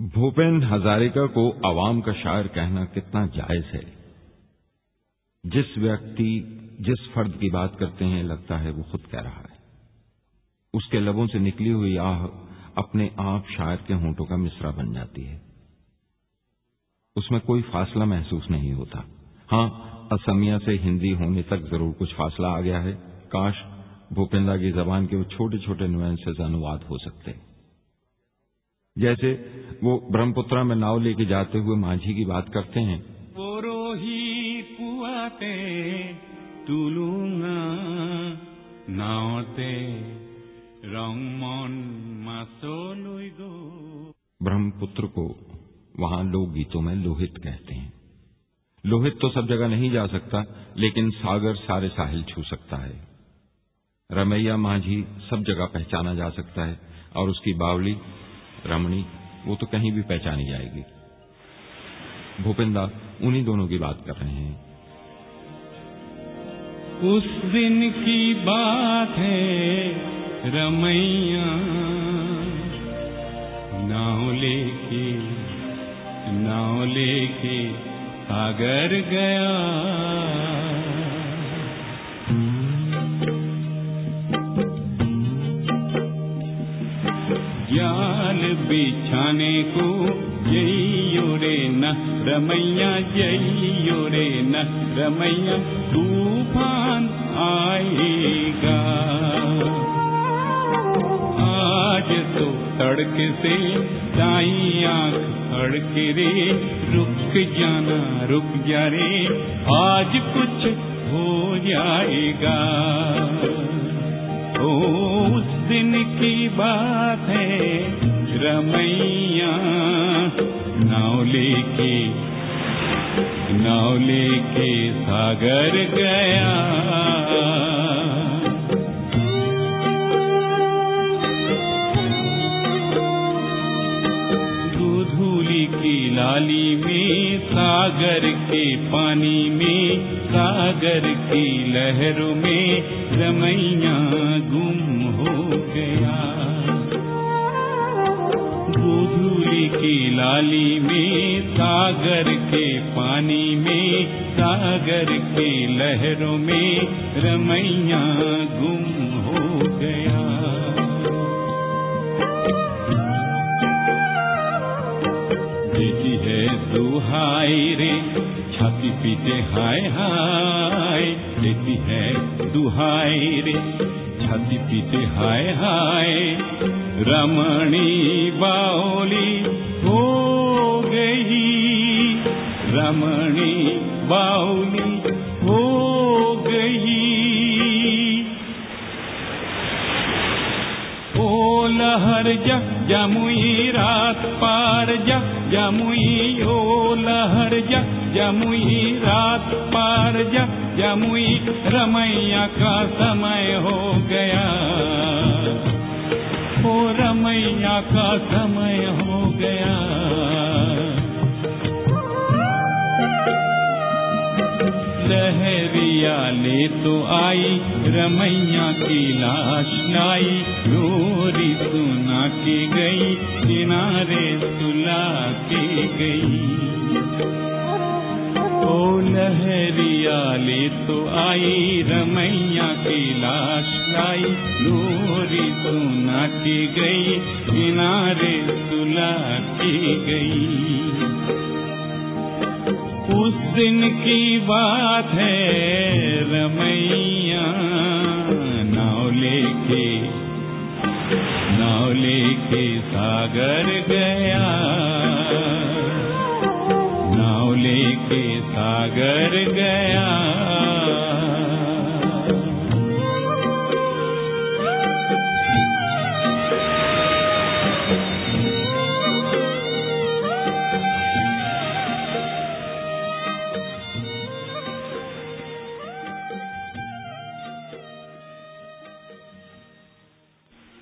भूपेन हजारिका को आवाम का शायर कहना कितना जायज़ है। जिस व्यक्ति, जिस फर्द की बात करते हैं, लगता है वो खुद कह रहा है। उसके लबों से निकली हुई आह अपने आप शायर के होंठों का मिसरा बन जाती है। उसमें कोई फासला महसूस नहीं होता। हाँ, असमिया से हिंदी होने तक ज़रूर कुछ फासला आ गया है। काश भूपेंद्र की जबान के वो छोटे छोटे नुएंसेज अनुवाद हो सकते। जैसे वो ब्रह्मपुत्रा में नाव लेके जाते हुए माझी की बात करते हैं। नावते ब्रह्मपुत्र को वहाँ लोक गीतों में लोहित कहते हैं। लोहित तो सब जगह नहीं जा सकता लेकिन सागर सारे साहिल छू सकता है। रमैया माझी सब जगह पहचाना जा सकता है और उसकी बावली रमणी, वो तो कहीं भी पहचानी जाएगी। भूपिंदा, उन्हीं दोनों की बात कर रहे हैं। उस दिन की बात है, रमैया। नाव लेके नाव लेके सागर गया। जाल बिछाने को। जइयो न, रमैया जइयो न, रमैया, तूफ़ान आएगा। आज तो तड़क से दाई आँख फड़के रे, रुक जाना, रुक जा रे, आज कुछ हो जाएगा। बात है, रमैया। नाव लेके नाव लेके सागर गया। की लाली में, सागर के पानी में सागर की लहरों में रमैया गुम हो गया। दूधूली की लाली में, सागर के पानी में, सागर की लहरों में रमैया गुम हो गया। दुहाई रे, छाती पीटे हाय हाय। देती है, दुहाई रे। छाती पीटे हाय हाय, रमणी बाओली हो गई। रमणी बाओली हो गई। ओ लहर जा, जमुई रात पार जा, जमुई ओ लहर जा, जमुई रात पार जा। जमुई रमैया का समय हो गया। ओ रमैया का समय हो गया। लहरिया ले तो आई, रमैया की लाश लाई। लोरी सुना के गई, किनारे सुला के गई। ओ लहरिया ले तो आई, रमैया की लाश लाई। लोरी सुना के गई, किनारे सुला के गई। उस दिन की बात है, रमैया, नाव लेके नाव लेके सागर गया